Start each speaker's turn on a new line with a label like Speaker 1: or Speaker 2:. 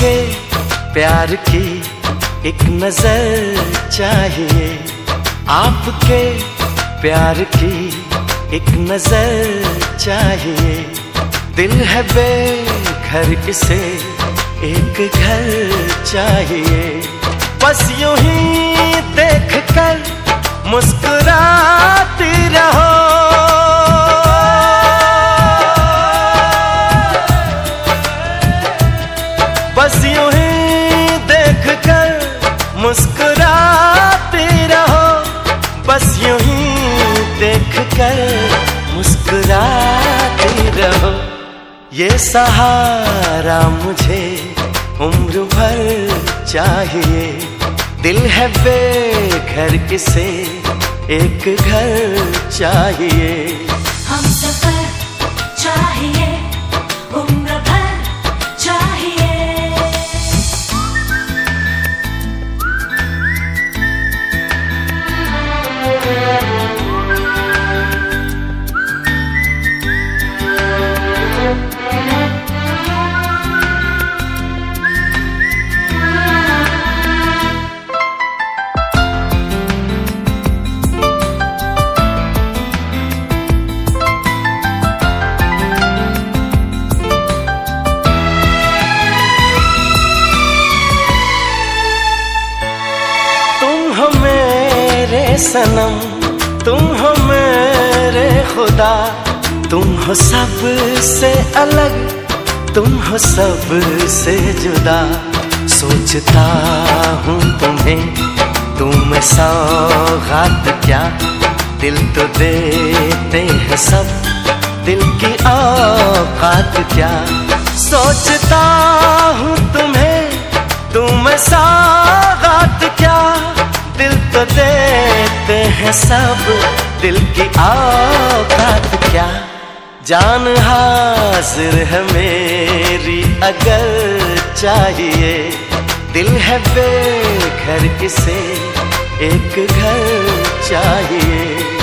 Speaker 1: आपके प्यार की एक नज़र चाहिए। आपके प्यार की एक नज़र चाहिए। दिल है बेघर, इसे एक घर चाहिए। बस यूँ ही देख कर मुस्कुराती रहो। मुस्कुराते रहो, बस यूँ ही देख कर मुस्कुराते रहो। ये सहारा मुझे उम्र भर चाहिए। दिल है बेघर किसे एक घर चाहिए।
Speaker 2: हम सफ़र चाहिए।
Speaker 1: सनम, तुम हो मेरे खुदा, तुम हो सबसे अलग, तुम हो सबसे जुदा। सोचता हूँ तुम्हें, तुम सौगात क्या? दिल तो देते हैं सब, दिल की औकात क्या? सोचता हूँ तुम्हें, तुम सौगात क्या? दिल तो देते हैं सब दिल की औकात क्या? जान हाजिर है मेरी, अगर चाहिए। दिल है बेघर किसे एक घर चाहिए।